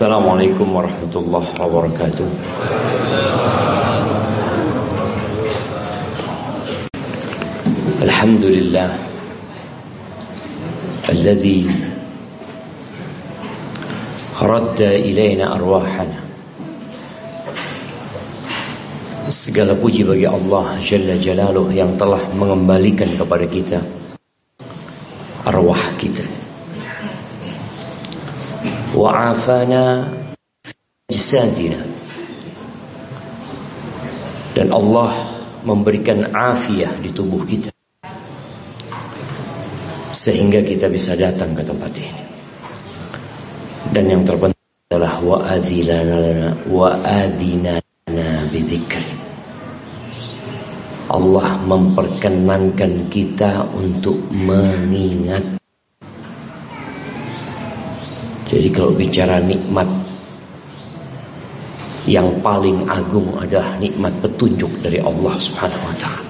Assalamualaikum warahmatullahi wabarakatuh. Alhamdulillah. Alladhi Radda ilayna arwahana. Segala puji bagi Allah Jalla Jalaluh yang telah mengembalikan kepada kita Arwah kita Wa'afana Jisadina Dan Allah memberikan afiah di tubuh kita. Sehingga kita bisa datang ke tempat ini. Dan yang terpenting adalah Wa'adilana Wa'adinana bidhikri Allah memperkenankan kita untuk mengingat. Jadi kalau bicara nikmat yang paling agung adalah nikmat petunjuk dari Allah Subhanahu wa taala.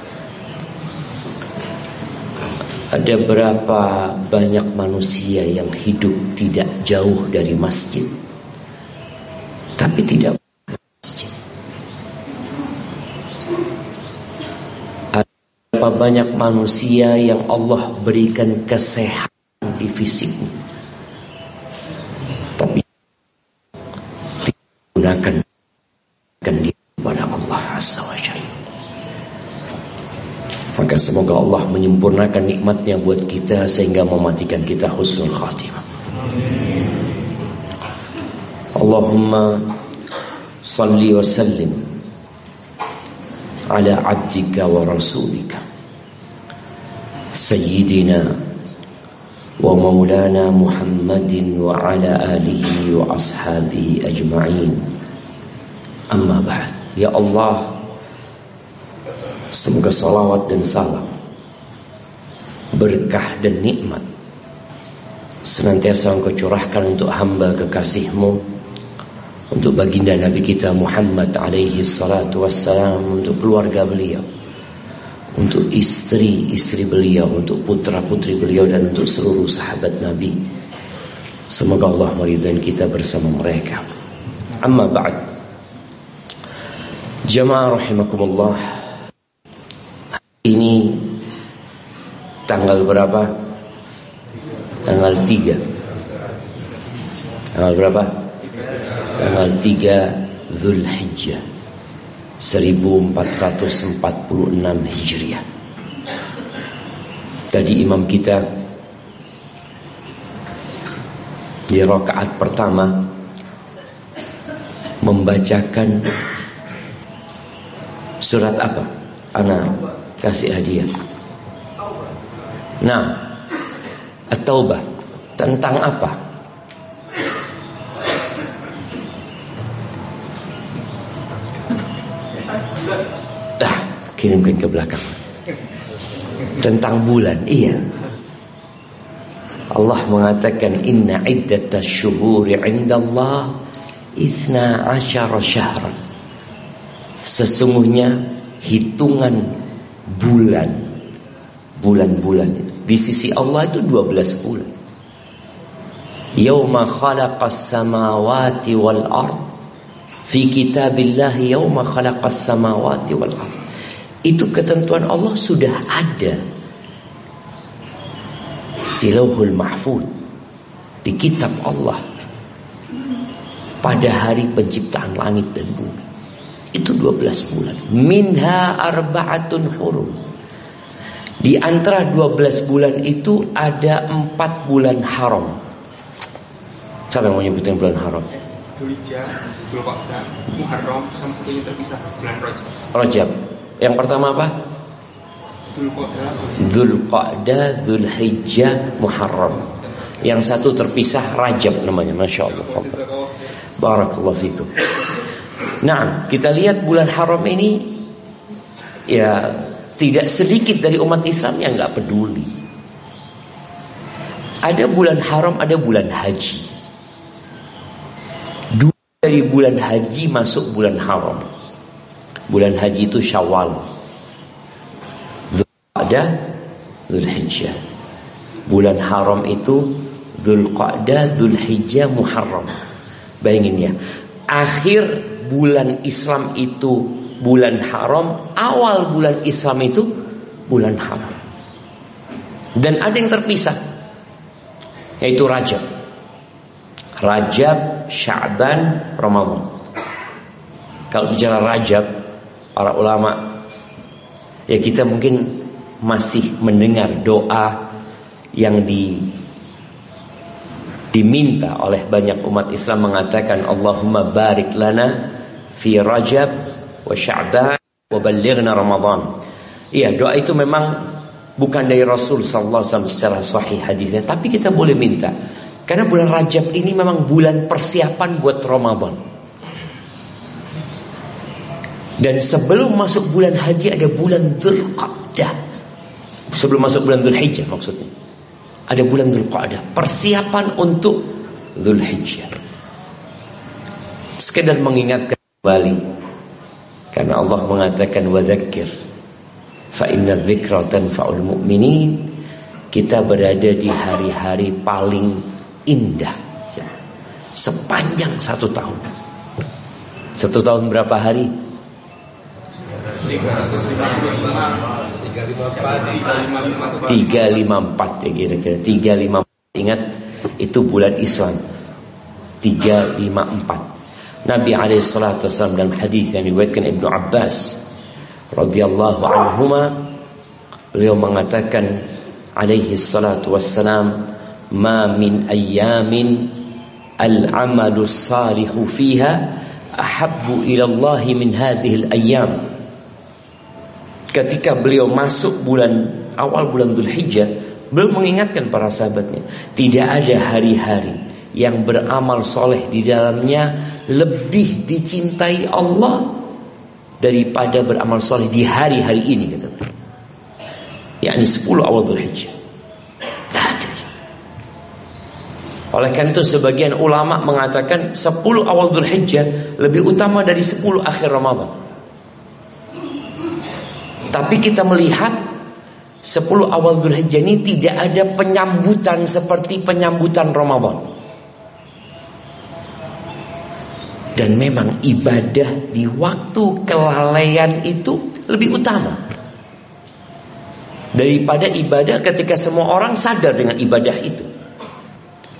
Ada berapa banyak manusia yang hidup tidak jauh dari masjid tapi tidak Berapa banyak manusia yang Allah berikan kesehatan di fisiknya. Tapi tidak gunakan diri kepada Allah Azza wa Jalla. Maka semoga Allah menyempurnakan nikmatnya buat kita sehingga mematikan kita husnul khatimah. Allahumma salli wa sallim ala abdika wa rasulika sayyidina wa maulana Muhammadin wa ala alihi wa ashabihi ajma'in. Amma ba'd. Ya Allah, semoga salawat dan salam, berkah dan nikmat senantiasa engkau curahkan untuk hamba kekasihmu untuk baginda Nabi kita Muhammad alaihi salatu wassalam untuk keluarga beliau untuk istri-istri beliau untuk putra-putri beliau dan untuk seluruh sahabat Nabi. Semoga Allah meridhai kita bersama mereka. Amma ba'd. Jamaah rahimakumullah. Ini tanggal berapa? Tanggal 3. Tanggal berapa? Tanggal 3 Zulhijjah. 1446 Hijriah. Tadi imam kita di rakaat pertama membacakan surat apa? Ana kasih hadiah. Nah, At-Taubah tentang apa? kirimkan ke belakang. Tentang bulan, iya. Allah mengatakan inna iddatas syuhuri Allah ithna asyara syahran. Sesungguhnya hitungan bulan bulan-bulan. Itu di sisi Allah itu 12 bulan. Yauma khalaqas samawati wal ard. Fi kitabillahi yauma khalaqas samawati wal ard. Itu ketentuan Allah sudah ada. Di lauhul mahfud di kitab Allah. Pada hari penciptaan langit dan bumi itu 12 bulan minha arba'atun hurum di antara 12 bulan itu ada 4 bulan haram siapa yang mau nyebutin bulan haram Dzulhijjah, Dzulqa'dah, Muharram sampai terpisah bulan Rajab. Rajab. Yang pertama apa? Dzulqa'dah, Dzulhijjah, Muharram. Yang satu terpisah Rajab namanya, Masya Allah. Barakallahu fikum. Nah, kita lihat bulan haram ini ya tidak sedikit dari umat Islam yang nggak peduli. Ada bulan haram, ada bulan haji. Dua dari bulan haji masuk bulan haram. Bulan haji itu Syawal. Dzulqa'dah, Dzulhijjah. Bulan haram itu Dzulqa'dah, Dzulhijjah, Muharram. Bayangin ya, akhir bulan Islam itu bulan haram, awal bulan Islam itu bulan haram. Dan ada yang terpisah, yaitu Rajab. Rajab, Sya'ban, Ramadan. Kalau bicara Rajab, para ulama ya kita mungkin masih mendengar doa yang di diminta oleh banyak umat Islam mengatakan Allahumma barik lana fi Rajab wa Sya'ban wa ballighna Ramadan. Iya, doa itu memang bukan dari Rasul sallallahu alaihi wasallam secara sahih hadisnya, tapi kita boleh minta. Karena bulan Rajab ini memang bulan persiapan buat Ramadan. Dan sebelum masuk bulan haji ada bulan Dzulqa'dah. Sebelum masuk bulan Dzulhijjah maksudnya. Ada bulan Dzulqa'dah, persiapan untuk Dzulhijjah. Sekedar mengingatkan kembali karena Allah mengatakan wadzakir fa inna tanfa'ul mu'minin. Kita berada di hari-hari paling indah sepanjang satu tahun. Satu tahun berapa hari? 354 ya kira-kira. 354 ingat itu bulan Islam. 354 Nabi alaihi salatu wasallam dalam hadis yang diriwayatkan Ibnu Abbas radhiyallahu anhuma beliau mengatakan alaihi salatu wassalam ma min ayyamin al-amalu salihu fiha ahabbu ila Allah min hadhihi al-ayyam ketika beliau masuk bulan awal bulan Dhul Hijjah, beliau mengingatkan para sahabatnya, tidak ada hari-hari yang beramal soleh di dalamnya lebih dicintai Allah daripada beramal soleh di hari-hari ini kata beliau. yakni 10 awal Dhul Hijjah. Oleh karena itu sebagian ulama mengatakan 10 awal Dhul Hijjah lebih utama dari 10 akhir Ramadan. Tapi kita melihat 10 awal Dzulhijjah ini tidak ada penyambutan seperti penyambutan Ramadan. Dan memang ibadah di waktu kelalaian itu lebih utama daripada ibadah ketika semua orang sadar dengan ibadah itu.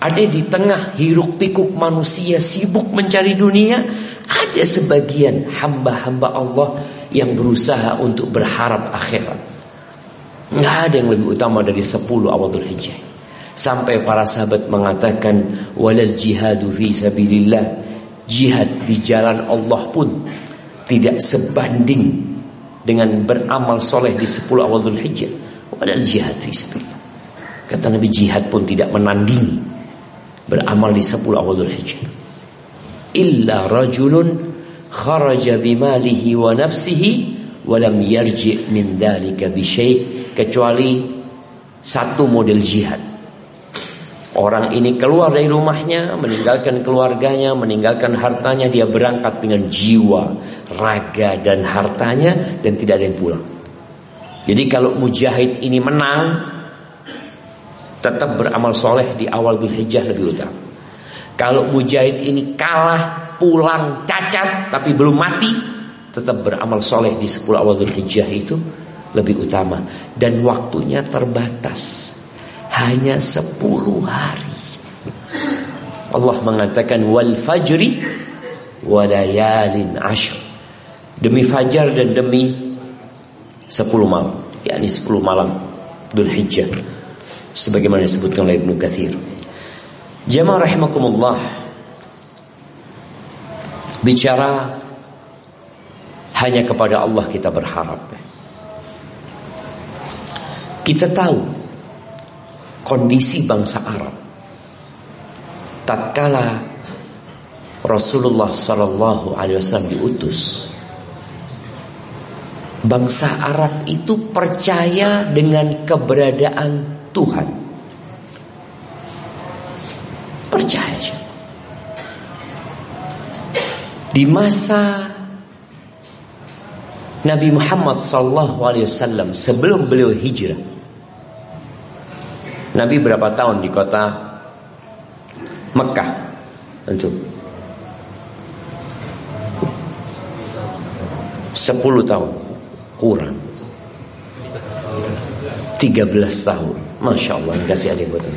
Ada di tengah hiruk pikuk manusia sibuk mencari dunia, ada sebagian hamba-hamba Allah yang berusaha untuk berharap akhirat. Nggak ada yang lebih utama dari 10 awal Hijjah. Sampai para sahabat mengatakan walal jihadu fi sabilillah. Jihad di jalan Allah pun tidak sebanding dengan beramal soleh di 10 awal Hijjah. Walal jihad fi sabilillah. Kata Nabi jihad pun tidak menandingi beramal di 10 awal Hijjah. Illa rajulun kharaja bimalihi wa nafsihi walam yarji min bisyai kecuali satu model jihad. Orang ini keluar dari rumahnya, meninggalkan keluarganya, meninggalkan hartanya, dia berangkat dengan jiwa, raga dan hartanya dan tidak ada yang pulang. Jadi kalau mujahid ini menang, tetap beramal soleh di awal Dhul Hijjah lebih utama. Kalau mujahid ini kalah pulang cacat tapi belum mati tetap beramal soleh di 10 awal Hijjah itu lebih utama. Dan waktunya terbatas. Hanya 10 hari. Allah mengatakan wal fajri walayalin ashr. Demi fajar dan demi 10 malam yakni 10 malam Dhul Hijjah sebagaimana disebutkan oleh Ibnu Katsir. Jamaah rahimakumullah Bicara hanya kepada Allah kita berharap. Kita tahu kondisi bangsa Arab tatkala Rasulullah Sallallahu Alaihi Wasallam diutus. Bangsa Arab itu percaya dengan keberadaan Tuhan. Percaya di masa Nabi Muhammad SAW sebelum beliau hijrah. Nabi berapa tahun di kota Mekah? Untuk 10 tahun. Kurang. 13 tahun. Masya Allah dikasih adik buatan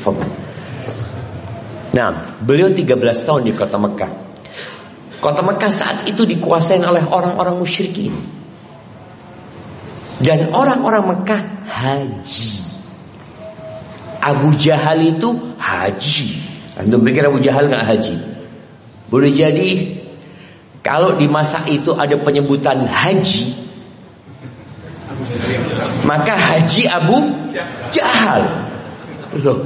Nah beliau 13 tahun di kota Mekah. Kota Mekah saat itu dikuasai oleh orang-orang musyrikin. Dan orang-orang Mekah haji. Abu Jahal itu haji. Antum pikir Abu Jahal nggak haji? Boleh jadi. Kalau di masa itu ada penyebutan haji maka haji Abu Jahal. Loh,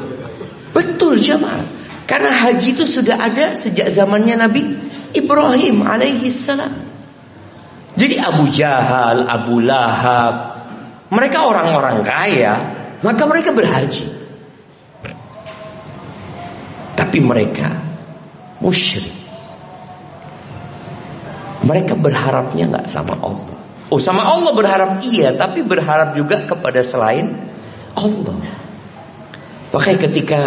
betul jemaah. Karena haji itu sudah ada sejak zamannya Nabi Ibrahim alaihi salam. Jadi Abu Jahal, Abu Lahab, mereka orang-orang kaya, maka mereka berhaji. Tapi mereka musyrik. Mereka berharapnya nggak sama Allah. Oh sama Allah berharap iya Tapi berharap juga kepada selain Allah Makanya ketika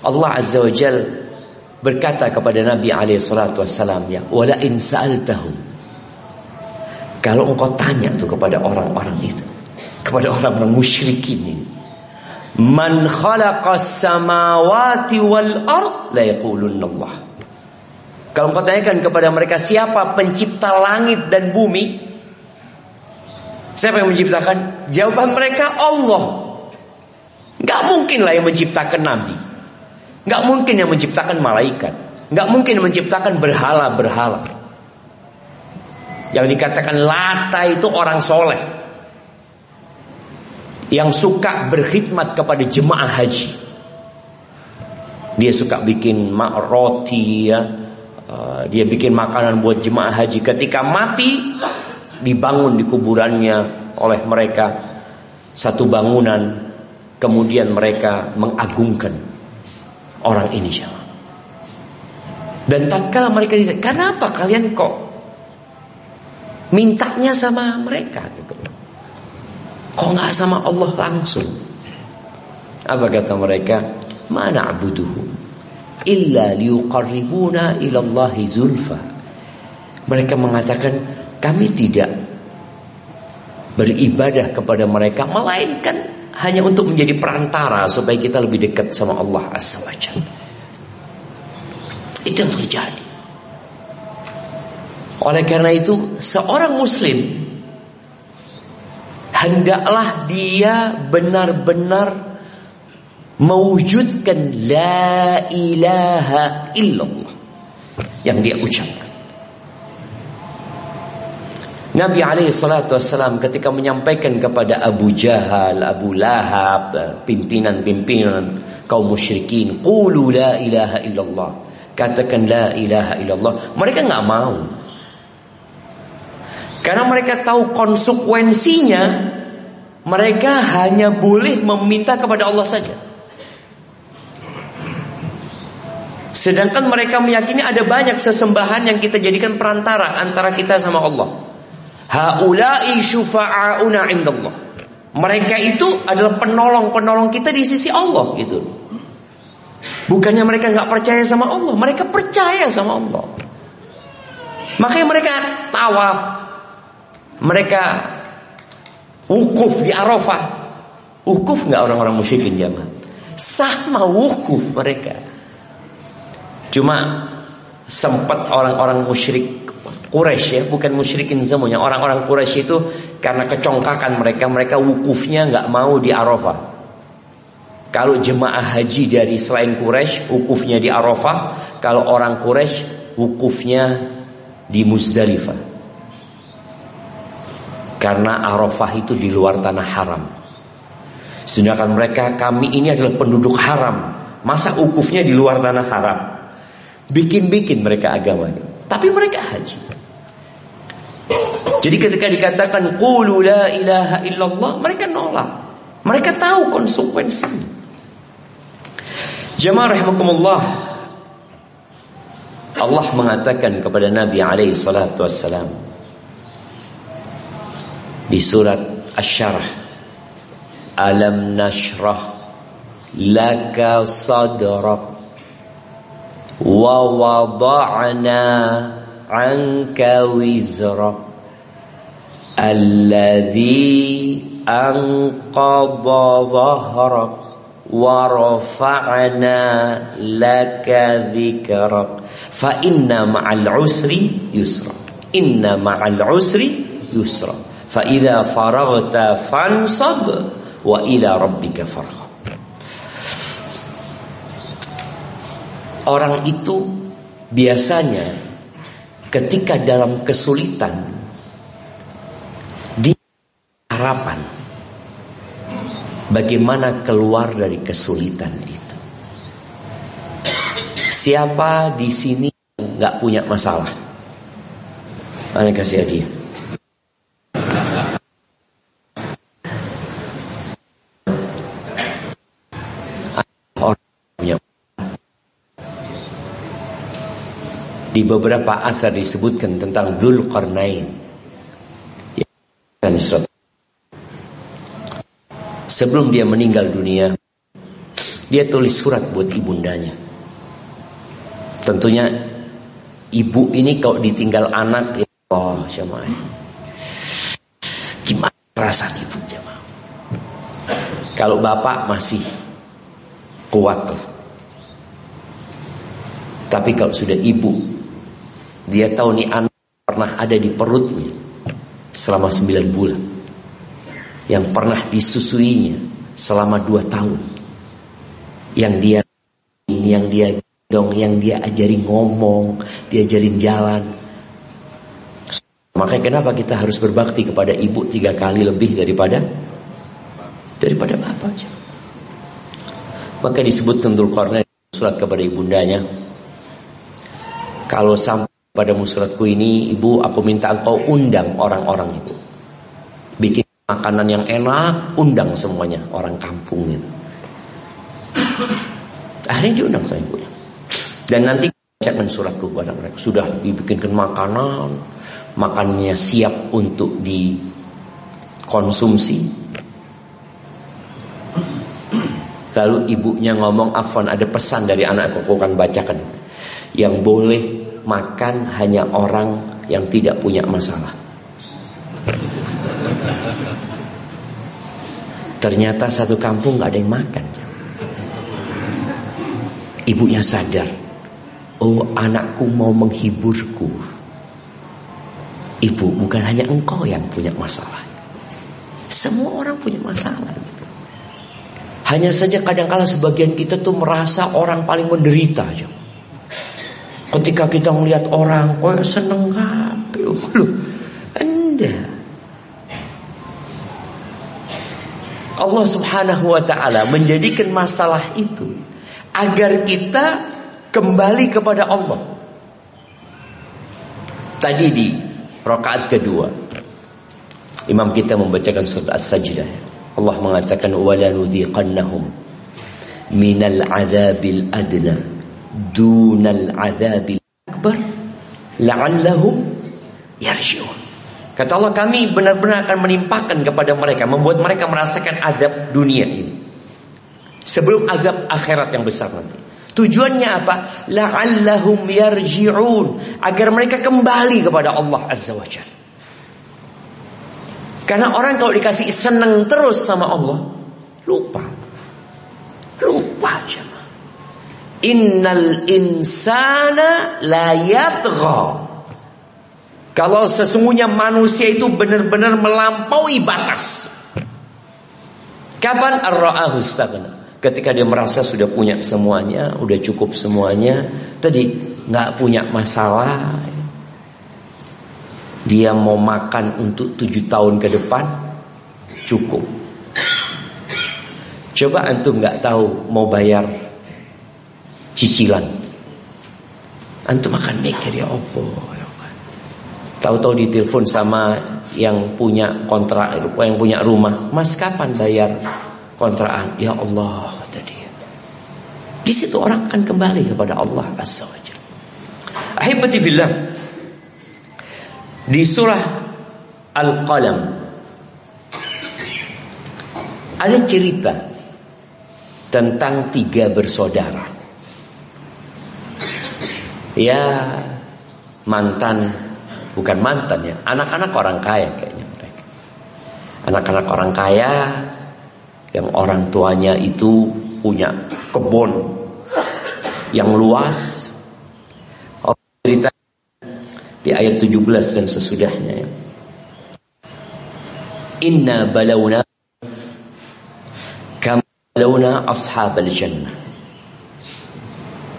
Allah Azza wa Jal Berkata kepada Nabi SAW ya, Wala in sa'altahum Kalau engkau tanya tuh kepada orang-orang itu Kepada orang-orang musyrikin ini Man khalaqas samawati wal ard La yakulunna Allah Kalau engkau tanyakan kepada mereka Siapa pencipta langit dan bumi Siapa yang menciptakan? Jawaban mereka Allah. Gak mungkin lah yang menciptakan Nabi. Gak mungkin yang menciptakan malaikat. Gak mungkin menciptakan berhala-berhala. Yang dikatakan Lata itu orang soleh. Yang suka berkhidmat kepada jemaah haji. Dia suka bikin roti ya. Uh, dia bikin makanan buat jemaah haji. Ketika mati, dibangun di kuburannya oleh mereka satu bangunan kemudian mereka mengagungkan orang ini jemaah. Dan tatkala mereka ditanya, "Kenapa kalian kok mintanya sama mereka gitu?" Kok nggak sama Allah langsung? Apa kata mereka? Mana abuduhu illa liuqarribuna ila Allah zulfa. Mereka mengatakan kami tidak beribadah kepada mereka melainkan hanya untuk menjadi perantara supaya kita lebih dekat sama Allah Azza wa Itu yang terjadi. Oleh karena itu, seorang muslim hendaklah dia benar-benar mewujudkan la ilaha illallah yang dia ucapkan. Nabi alaihi salatu wassalam ketika menyampaikan kepada Abu Jahal, Abu Lahab, pimpinan-pimpinan kaum musyrikin, qulu la ilaha illallah. Katakan la ilaha illallah. Mereka nggak mau. Karena mereka tahu konsekuensinya mereka hanya boleh meminta kepada Allah saja. Sedangkan mereka meyakini ada banyak sesembahan yang kita jadikan perantara antara kita sama Allah. Haulai syufa'auna indallah. Mereka itu adalah penolong-penolong kita di sisi Allah gitu. Bukannya mereka nggak percaya sama Allah, mereka percaya sama Allah. Makanya mereka tawaf, mereka wukuf di Arafah. Wukuf nggak orang-orang musyrikin zaman? Sama wukuf mereka. Cuma sempat orang-orang musyrik Quraisy ya, bukan musyrikin semuanya. Orang-orang Quraisy itu karena kecongkakan mereka, mereka wukufnya nggak mau di Arafah. Kalau jemaah haji dari selain Quraisy, wukufnya di Arafah. Kalau orang Quraisy, wukufnya di Muzdalifah. Karena Arafah itu di luar tanah haram. Sedangkan mereka kami ini adalah penduduk haram. Masa wukufnya di luar tanah haram? Bikin-bikin mereka agamanya. Tapi mereka haji. Jadi ketika dikatakan qulu la ilaha illallah, mereka nolak. Mereka tahu konsekuensinya. Jemaah rahimakumullah. Allah mengatakan kepada Nabi alaihi salatu wassalam di surat Asy-Syarah Alam nashrah laka sadrak wa wada'na anka wizrak Alladhi anqadha dhahrak wa rafa'na laka dhikrak fa inna ma'al usri yusra. Inna ma'al usri yusra. Fa idza faraghta fansab wa ila rabbika Orang itu biasanya ketika dalam kesulitan di harapan bagaimana keluar dari kesulitan itu. Siapa di sini nggak punya masalah? Mana kasih hadiah. Di beberapa asar disebutkan tentang Dzulqarnain. Sebelum dia meninggal dunia, dia tulis surat buat ibundanya. Tentunya ibu ini kalau ditinggal anak, ya Allah jemaah. Gimana perasaan ibu jemaah? Kalau bapak masih kuat Tapi kalau sudah ibu dia tahu nih anak pernah ada di perutnya selama sembilan bulan. Yang pernah disusuinya selama dua tahun. Yang dia yang dia dong, yang dia ajari ngomong, diajarin jalan. Makanya kenapa kita harus berbakti kepada ibu tiga kali lebih daripada daripada bapak? Maka disebutkan Dzulqarnain surat kepada ibundanya. Kalau sampai pada suratku ini ibu aku minta engkau undang orang-orang itu. Bikin makanan yang enak undang semuanya orang kampung itu akhirnya diundang sama ibu. Dan nanti bacakan suratku kepada mereka. Sudah dibikinkan makanan makannya siap untuk dikonsumsi. Lalu ibunya ngomong Afwan ada pesan dari anakku aku akan bacakan. Yang boleh makan hanya orang yang tidak punya masalah. Ternyata satu kampung nggak ada yang makan. Ibunya sadar, oh anakku mau menghiburku. Ibu bukan hanya engkau yang punya masalah. Semua orang punya masalah. Hanya saja kadang-kala sebagian kita tuh merasa orang paling menderita aja. Ketika kita melihat orang, kok seneng? Loh, anda. Allah subhanahu wa ta'ala menjadikan masalah itu agar kita kembali kepada Allah. Tadi di rakaat kedua Imam kita membacakan surat As-Sajdah. Allah mengatakan wala nudhiqannahum minal adzabil adna dunal adabil akbar la'allahum yarji'un. Kata Allah kami benar-benar akan menimpakan kepada mereka membuat mereka merasakan azab dunia ini. Sebelum azab akhirat yang besar nanti. Tujuannya apa? La'allahum yarji'un agar mereka kembali kepada Allah Azza wa Jalla. Karena orang kalau dikasih senang terus sama Allah, lupa. Lupa aja. Innal insana la yatgha. Kalau sesungguhnya manusia itu benar-benar melampaui batas. Kapan ar-ra'ahu Ketika dia merasa sudah punya semuanya, udah cukup semuanya, tadi nggak punya masalah. Dia mau makan untuk tujuh tahun ke depan, cukup. Coba antum nggak tahu mau bayar cicilan. Antum akan mikir ya apa? Ya Tahu-tahu ditelepon sama yang punya kontrak, yang punya rumah, Mas kapan bayar kontrakan? Ya Allah kata dia. Di situ orang akan kembali kepada Allah Azza wa Jalla. Ahibati billah. Di surah Al-Qalam ada cerita tentang tiga bersaudara ya mantan bukan mantan ya anak-anak orang kaya kayaknya mereka Anak-anak orang kaya yang orang tuanya itu punya kebun yang luas. Allah cerita di ayat 17 dan sesudahnya. Inna balawna kama balawna ashabal jannah.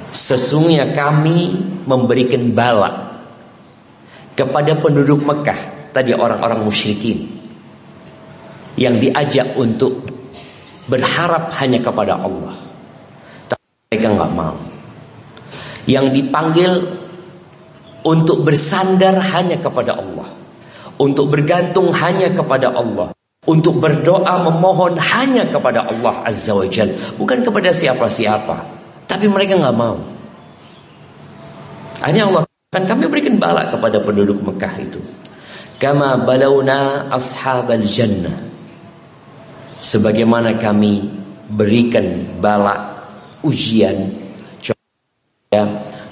Sesungguhnya kami memberikan bala kepada penduduk Mekah, tadi orang-orang musyrikin yang diajak untuk berharap hanya kepada Allah. Tapi mereka nggak mau. Yang dipanggil untuk bersandar hanya kepada Allah. Untuk bergantung hanya kepada Allah. Untuk berdoa memohon hanya kepada Allah Azza wa Jal. Bukan kepada siapa-siapa. Tapi mereka nggak mau. Hanya Allah kan kami berikan bala kepada penduduk Mekah itu. Kama balauna ashabal jannah. Sebagaimana kami berikan bala ujian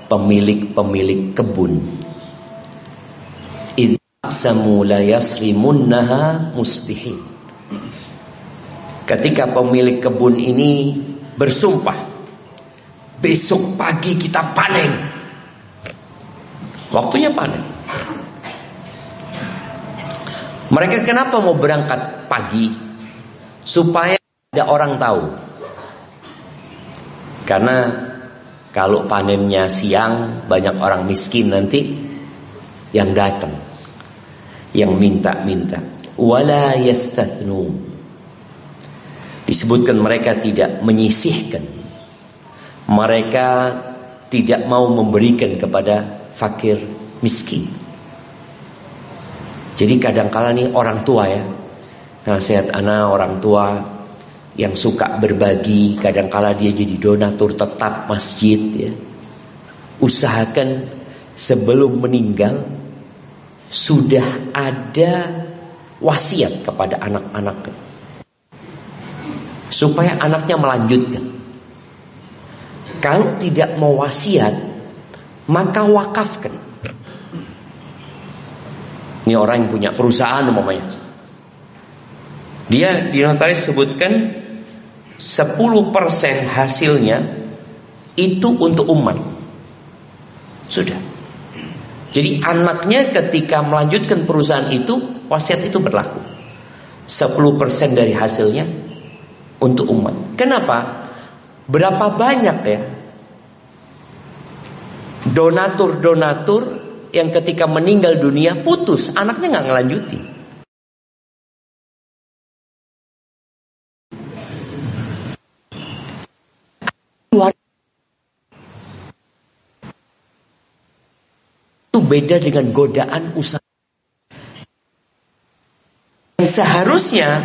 pemilik-pemilik kebun. Idzamu la yasrimunnaha musbihin. Ketika pemilik kebun ini bersumpah Besok pagi kita panen. Waktunya panen. Mereka kenapa mau berangkat pagi? Supaya ada orang tahu. Karena kalau panennya siang banyak orang miskin nanti yang datang. Yang minta-minta. Wala. Disebutkan mereka tidak menyisihkan mereka tidak mau memberikan kepada fakir miskin. Jadi kadang-kala nih orang tua ya, nasihat anak orang tua yang suka berbagi, kadang-kala dia jadi donatur tetap masjid ya. Usahakan sebelum meninggal sudah ada wasiat kepada anak-anak supaya anaknya melanjutkan. Kalau tidak mau wasiat, maka wakafkan. Ini orang yang punya perusahaan umpamanya. Dia di notaris sebutkan 10% hasilnya itu untuk umat. Sudah. Jadi anaknya ketika melanjutkan perusahaan itu, wasiat itu berlaku. 10% dari hasilnya untuk umat. Kenapa? Berapa banyak ya donatur-donatur yang ketika meninggal dunia putus, anaknya nggak ngelanjuti. Itu beda dengan godaan usaha. Seharusnya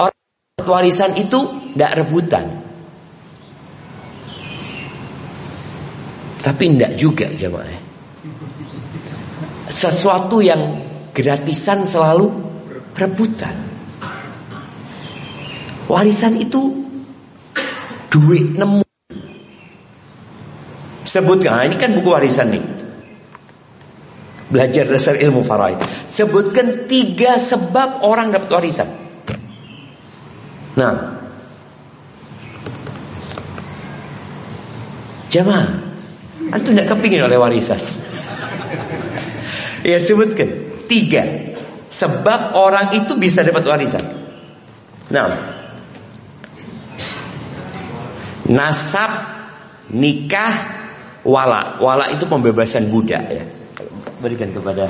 orang warisan itu tidak rebutan. Tapi tidak juga jemaah. Sesuatu yang gratisan selalu rebutan. Warisan itu duit nemu. Sebutkan, nah ini kan buku warisan nih. Belajar dasar ilmu faraid. Sebutkan tiga sebab orang dapat warisan. Nah, jemaah Antum tidak kepingin oleh warisan. ya sebutkan tiga sebab orang itu bisa dapat warisan. Nah, nasab, nikah, wala. Wala itu pembebasan budak ya. Berikan kepada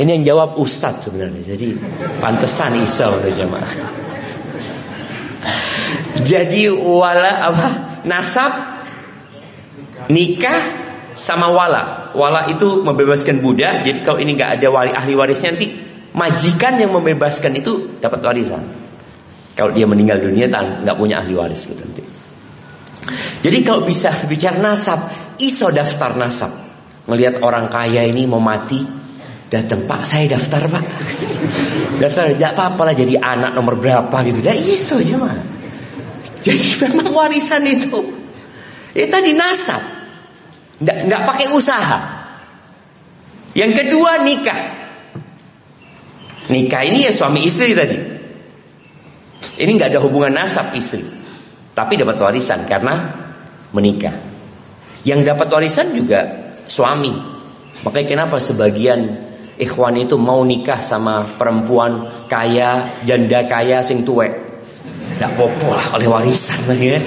ini yang jawab ustadz sebenarnya. Jadi pantesan isau oleh jamaah. Jadi wala apa? Nasab, nikah sama wala. Wala itu membebaskan budak. Jadi kalau ini nggak ada wali ahli warisnya nanti majikan yang membebaskan itu dapat warisan. Kalau dia meninggal dunia nggak punya ahli waris gitu nanti. Jadi kalau bisa bicara nasab, iso daftar nasab. Ngelihat orang kaya ini mau mati, datang Pak saya daftar Pak. daftar tidak apa-apa lah jadi anak nomor berapa gitu. Dah iso aja mah. Jadi memang warisan itu. Itu tadi nasab. Nggak pakai usaha. Yang kedua nikah. Nikah ini ya suami istri tadi. Ini nggak ada hubungan nasab istri. Tapi dapat warisan karena menikah. Yang dapat warisan juga suami. Makanya kenapa sebagian ikhwan itu mau nikah sama perempuan kaya, janda kaya sing tuwek. Tidak popo lah oleh warisan ya.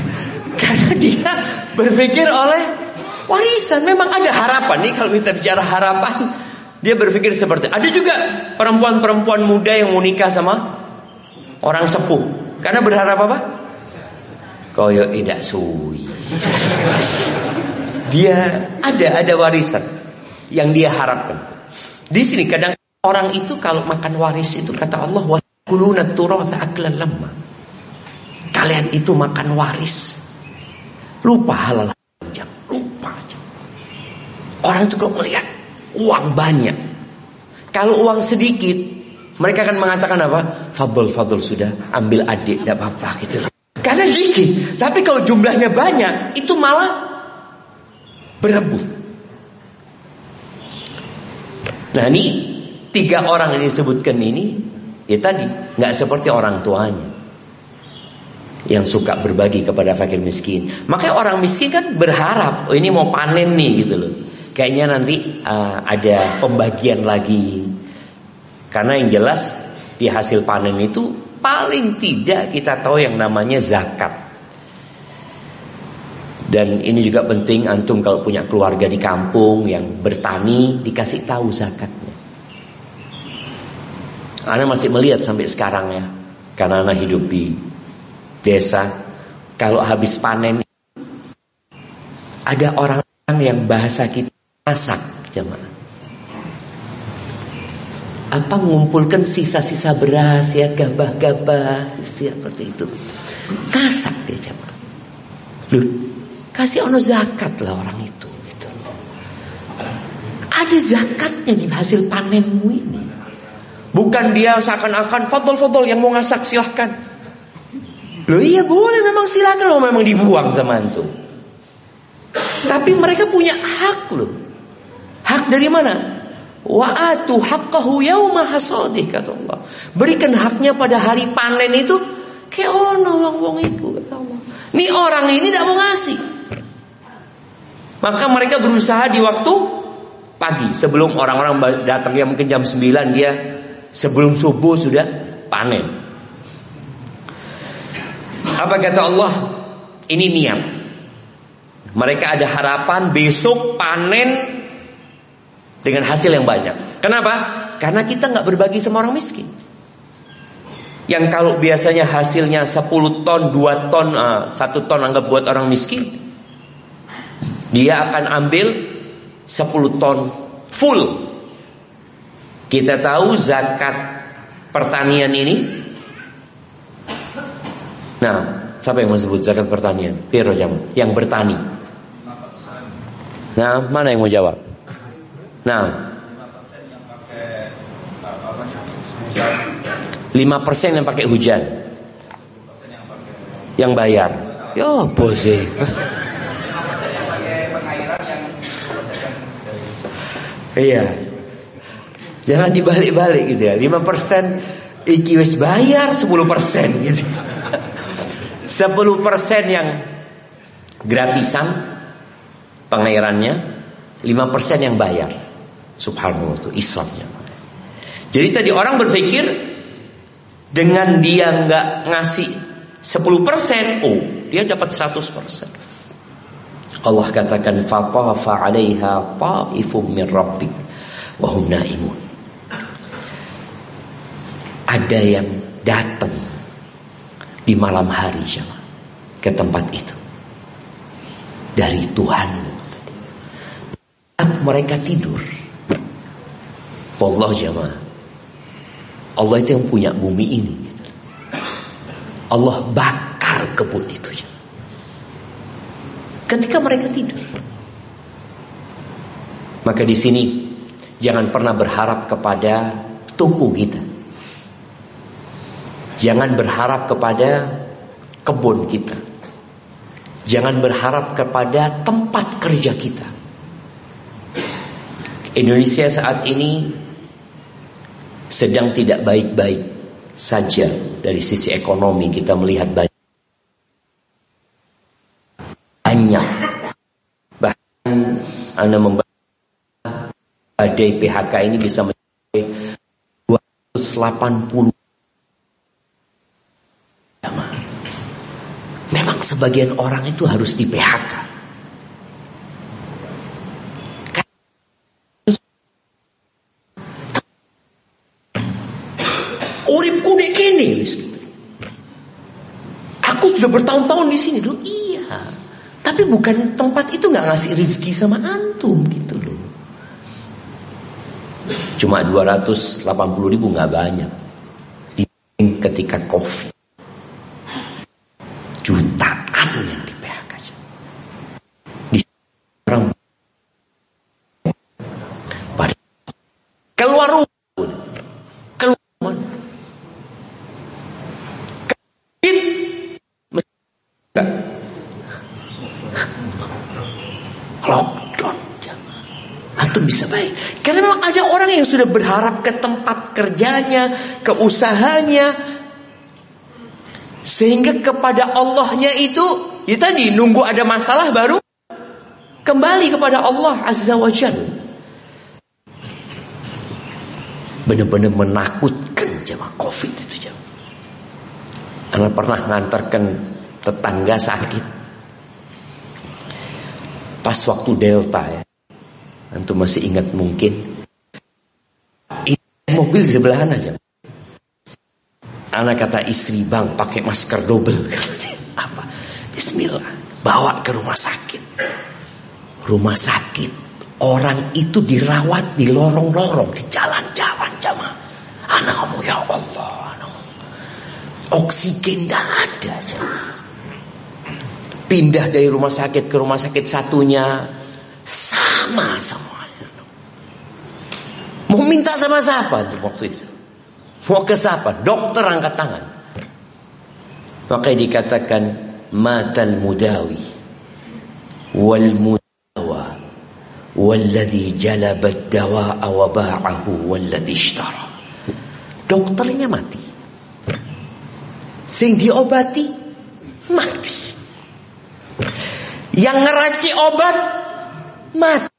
Karena dia berpikir oleh warisan. Memang ada harapan nih kalau kita bicara harapan. Dia berpikir seperti ada juga perempuan-perempuan muda yang mau nikah sama orang sepuh. Karena berharap apa? Koyo tidak suwi. Dia ada ada warisan yang dia harapkan. Di sini kadang orang itu kalau makan waris itu kata Allah aklan. Kalian itu makan waris. Lupa halal. Orang itu kok melihat uang banyak. Kalau uang sedikit, mereka akan mengatakan apa? Fadl, fadl sudah ambil adik, tidak apa-apa gitu Karena dikit, tapi kalau jumlahnya banyak, itu malah berebut. Nah ini tiga orang yang disebutkan ini, ya tadi nggak seperti orang tuanya yang suka berbagi kepada fakir miskin. Makanya orang miskin kan berharap, oh ini mau panen nih gitu loh. Kayaknya nanti uh, ada pembagian lagi. Karena yang jelas di hasil panen itu paling tidak kita tahu yang namanya zakat. Dan ini juga penting antum kalau punya keluarga di kampung yang bertani dikasih tahu zakatnya. Anda masih melihat sampai sekarang ya, karena anak hidup di desa. Kalau habis panen ada orang-orang yang bahasa kita masak jemaah. Apa mengumpulkan sisa-sisa beras ya gabah-gabah seperti itu. Masak dia jemaah. Loh, Kasih ono zakat lah orang itu. Gitu. Ada zakatnya di hasil panenmu ini. Bukan dia seakan-akan fadol-fadol yang mau ngasak silahkan. Loh iya boleh memang silahkan loh memang dibuang sama itu. Tapi mereka punya hak loh. Dari mana? Wa atu haqqahu yauma hasadih kata Allah. Berikan haknya pada hari panen itu ke ono wong-wong itu kata Allah. Ini orang ini tidak mau ngasih. Maka mereka berusaha di waktu pagi sebelum orang-orang datang ya mungkin jam 9 dia sebelum subuh sudah panen. Apa kata Allah? Ini niat. Mereka ada harapan besok panen dengan hasil yang banyak. Kenapa? Karena kita nggak berbagi sama orang miskin. Yang kalau biasanya hasilnya 10 ton, 2 ton, uh, 1 ton anggap buat orang miskin. Dia akan ambil 10 ton full. Kita tahu zakat pertanian ini. Nah, siapa yang mau sebut zakat pertanian? Piro yang bertani. Nah, mana yang mau jawab? Nah, 5% yang pakai hujan. Yang bayar. Yo, bose. Iya. Jangan dibalik-balik gitu ya. 5% iki bayar 10% gitu. 10% yang gratisan pengairannya, 5% yang bayar. Subhanallah itu Islamnya. Jadi tadi orang berpikir dengan dia nggak ngasih 10%, oh, dia dapat 100%. Allah katakan faqafa 'alaiha ta'ifum min rabbik wa hum naimun. Ada yang datang di malam hari jemaah ke tempat itu dari Tuhan. Saat mereka tidur. Allah jemaah. Allah itu yang punya bumi ini. Allah bakar kebun itu. Ketika mereka tidur. Maka di sini jangan pernah berharap kepada toko kita. Jangan berharap kepada kebun kita. Jangan berharap kepada tempat kerja kita. Indonesia saat ini sedang tidak baik-baik saja dari sisi ekonomi kita melihat banyak. Banyak. Bahkan anda membaca badai PHK ini bisa mencapai 280 Memang sebagian orang itu harus di PHK. Uripku dek kene gitu. Aku sudah bertahun-tahun di sini, loh iya. Tapi bukan tempat itu nggak ngasih rezeki sama antum gitu loh. Cuma 280 ribu nggak banyak. Ketika covid jutaan yang di PHK. Di orang pada keluar rumah keluar rumah lockdown Antum bisa baik Karena memang ada orang yang sudah berharap ke tempat kerjanya Ke usahanya sehingga kepada Allahnya itu ya tadi nunggu ada masalah baru kembali kepada Allah Azza wa Jalla. Benar-benar menakutkan jemaah Covid itu jemaah. Anak pernah ngantarkan tetangga sakit. Pas waktu Delta ya. Antum masih ingat mungkin. Mobil di sebelah aja. Anak kata istri bang pakai masker double. Apa? Bismillah. Bawa ke rumah sakit. Rumah sakit. Orang itu dirawat di lorong-lorong. Di jalan-jalan jamaah. Anak ngomong ya Allah. Anak Oksigen tidak ada jamaah. Pindah dari rumah sakit ke rumah sakit satunya. Sama semuanya. Mau minta sama siapa waktu itu? Mau ke siapa? Dokter angkat tangan. Maka dikatakan matal mudawi wal mudawa walladhi jalabat dawa'a wa ba'ahu walladhi ishtara. Dokternya mati. Sing diobati mati. Yang ngeraci obat mati.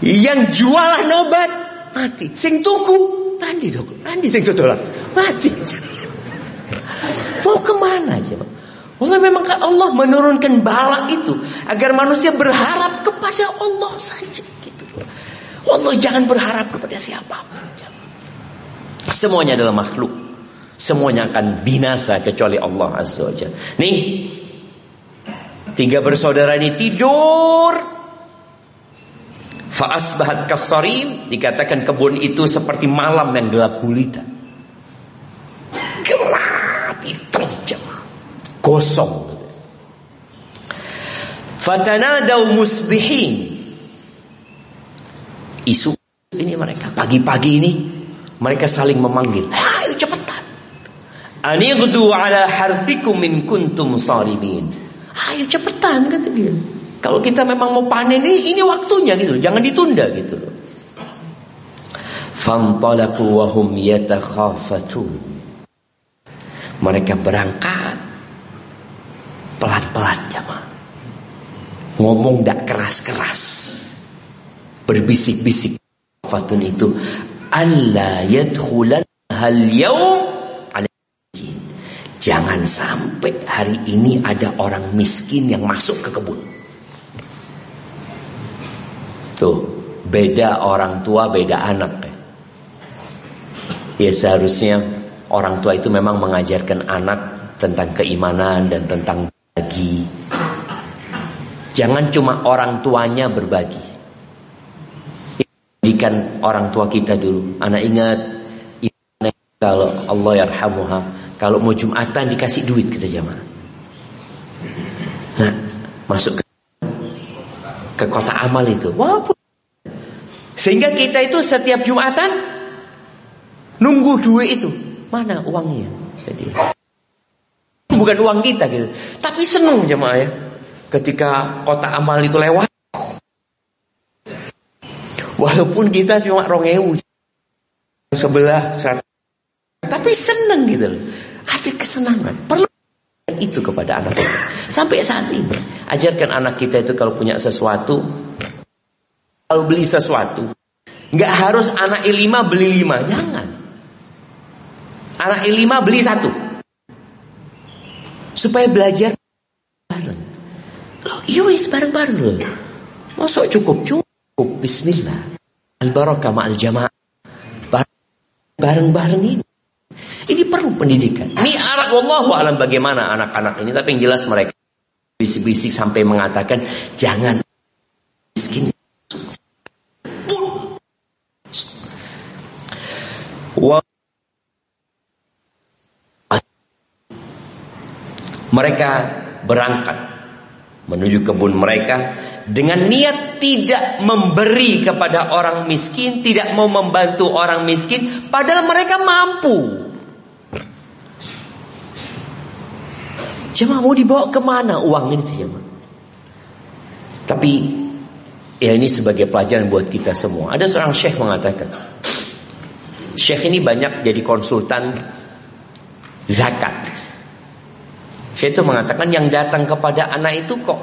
Yang jualan obat mati. Sing tuku nanti dok, nanti sing dodolan mati. Mau ke mana aja? Allah memang Allah menurunkan bala itu agar manusia berharap kepada Allah saja gitu. Allah jangan berharap kepada siapa pun. Semuanya adalah makhluk. Semuanya akan binasa kecuali Allah Azza wa Nih, tiga bersaudara ini tidur Fa'asbahat kasarim dikatakan kebun itu seperti malam yang gelap gulita. Gelap hitam jemaah. Kosong. Fatanadau musbihin. Isu ini mereka pagi-pagi ini mereka saling memanggil. Ayo cepetan. Anighdu ala harfikum min kuntum sarimin. Ayo cepetan kata dia. Kalau kita memang mau panen ini, ini waktunya gitu, jangan ditunda gitu loh. Fantalaqu wa hum yatakhafatun. Mereka berangkat pelan-pelan jamaah. Ngomong tidak keras-keras. Berbisik-bisik. Fatun itu Allah yadkhulan hal yaum Jangan sampai hari ini ada orang miskin yang masuk ke kebun. Tuh, beda orang tua, beda anak. Ya seharusnya orang tua itu memang mengajarkan anak tentang keimanan dan tentang berbagi. Jangan cuma orang tuanya berbagi. Jadikan orang tua kita dulu. Anak ingat kalau Allah yarhamuha, kalau mau Jumatan dikasih duit kita jamaah. Nah, masuk ke ke kota amal itu. Walaupun sehingga kita itu setiap Jumatan nunggu duit itu. Mana uangnya? Jadi bukan uang kita gitu. Tapi senang jemaah ya. Ketika kota amal itu lewat. Walaupun kita cuma rongewu. sebelah tapi senang gitu. Ada kesenangan. Perlu itu kepada anak kita. Sampai saat ini ajarkan anak kita itu kalau punya sesuatu kalau beli sesuatu nggak harus anak lima beli lima, jangan. Anak lima beli satu. Supaya belajar bareng. Loh, iya bareng-bareng loh. Masuk cukup cukup bismillah. Al-barakah ma'al jamaah. Bareng-bareng ini. Ini perlu pendidikan. Ini anak Allah alam bagaimana anak-anak ini. Tapi yang jelas mereka bisik-bisik sampai mengatakan jangan miskin. Mereka berangkat menuju kebun mereka dengan niat tidak memberi kepada orang miskin, tidak mau membantu orang miskin, padahal mereka mampu. Jemaah mau dibawa ke mana uang ini jemaah? Tapi ya ini sebagai pelajaran buat kita semua. Ada seorang syekh mengatakan, syekh ini banyak jadi konsultan zakat. Syekh itu mengatakan yang datang kepada anak itu kok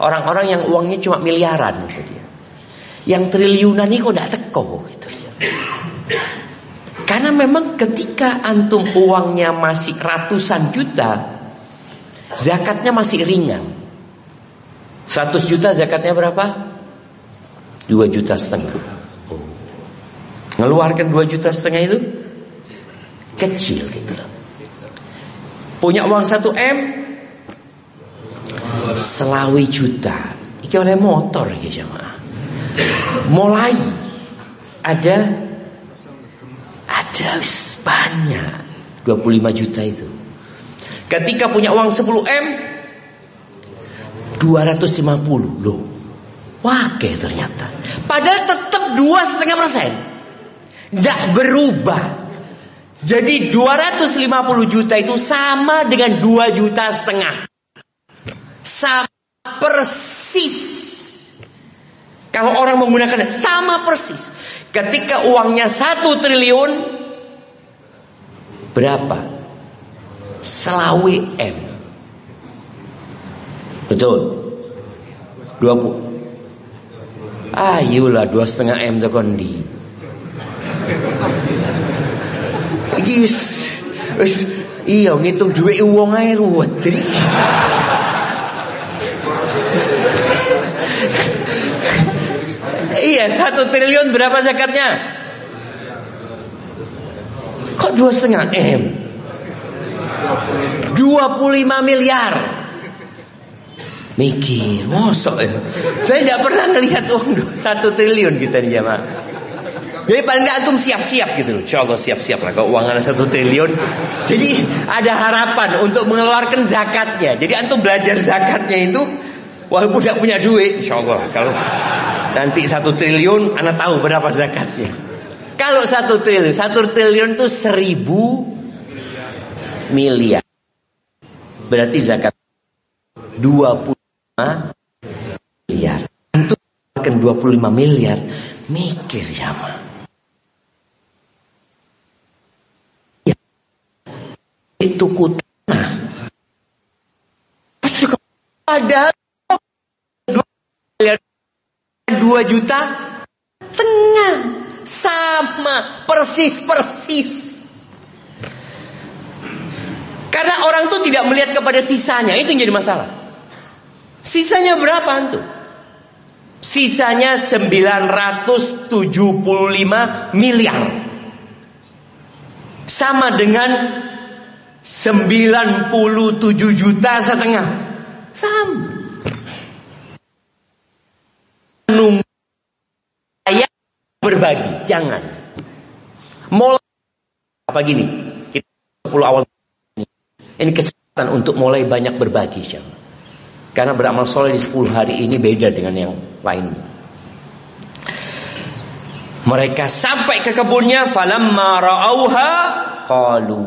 orang-orang yang uangnya cuma miliaran gitu dia. Yang triliunan ini kok tidak teko gitu dia. Karena memang ketika antum uangnya masih ratusan juta, Zakatnya masih ringan. 100 juta zakatnya berapa? 2 juta setengah. Ngeluarkan 2 juta setengah itu? Kecil gitu. Punya uang 1 M? Selawi juta. Ini oleh motor ya jamaah. Mulai Ada Ada banyak. 25 juta itu Ketika punya uang 10 M 250 loh. Wakil ternyata. Padahal tetap dua setengah persen. Tidak berubah. Jadi 250 juta itu sama dengan 2 juta setengah. Sama persis. Kalau orang menggunakan sama persis. Ketika uangnya satu triliun, berapa? Selawi M. Betul. 20. Ayolah dua setengah M kondi. Iki wis iya ngitung duit uang air ruwet. Jadi Iya satu triliun berapa zakatnya? Kok dua setengah M? 25 miliar. Mikir, mosok ya. Saya tidak pernah melihat uang satu triliun kita di jamaah. Jadi paling tidak antum siap-siap gitu Insya Allah siap-siap lah keuangan satu triliun. Jadi ada harapan untuk mengeluarkan zakatnya. Jadi antum belajar zakatnya itu walaupun tidak punya duit, Insya Allah kalau nanti satu triliun, anak tahu berapa zakatnya. Kalau satu triliun, satu triliun itu seribu miliar. Berarti zakat 25 miliar. Untuk akan 25 miliar. Mikir ya ma. Ya. Itu tanah. Ada 2 juta tengah sama persis persis karena orang tuh tidak melihat kepada sisanya, itu yang jadi masalah. Sisanya berapa antum? Sisanya 975 miliar. Sama dengan 97 juta setengah. Sama. Nunggu saya berbagi, jangan. Mulai apa gini? Kita 10 awal ini kesempatan untuk mulai banyak berbagi. Karena beramal soleh di 10 hari ini beda dengan yang lain. Mereka sampai ke kebunnya falamma ra'auha qalu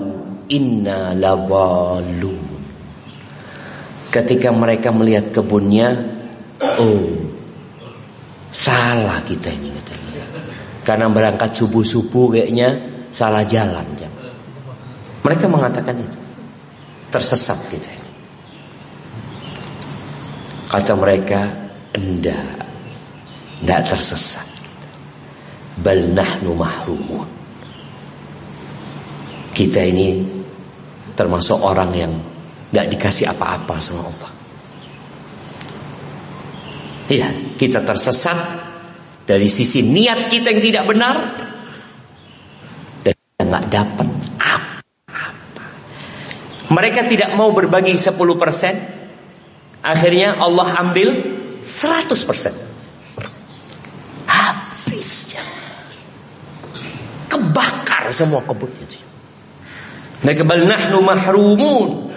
inna lavalu. Ketika mereka melihat kebunnya, oh Salah kita ini katanya. Karena berangkat subuh-subuh kayaknya salah jalan. Mereka mengatakan itu. Tersesat kita ini. Kata mereka, enggak. Enggak tersesat. Bal nahnu mahrumun. Kita ini termasuk orang yang enggak dikasih apa-apa sama Allah. Iya, kita tersesat dari sisi niat kita yang tidak benar dan nggak dapat. Mereka tidak mau berbagi 10%. Akhirnya Allah ambil 100%. Habisnya. Kebakar semua kebun itu. Mereka nahnu mahrumun.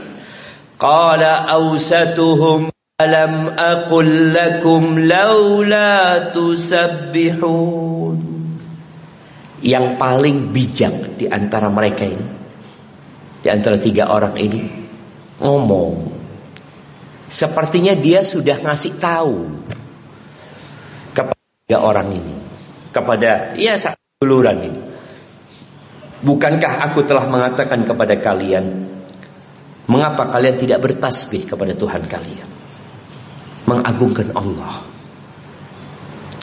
Qala awsatuhum Alam aqul lakum laula tusabbihun. Yang paling bijak di antara mereka ini, di antara tiga orang ini, ngomong. Sepertinya dia sudah ngasih tahu kepada tiga orang ini, kepada ya duluran ini. Bukankah aku telah mengatakan kepada kalian, mengapa kalian tidak bertasbih kepada Tuhan kalian? mengagungkan Allah.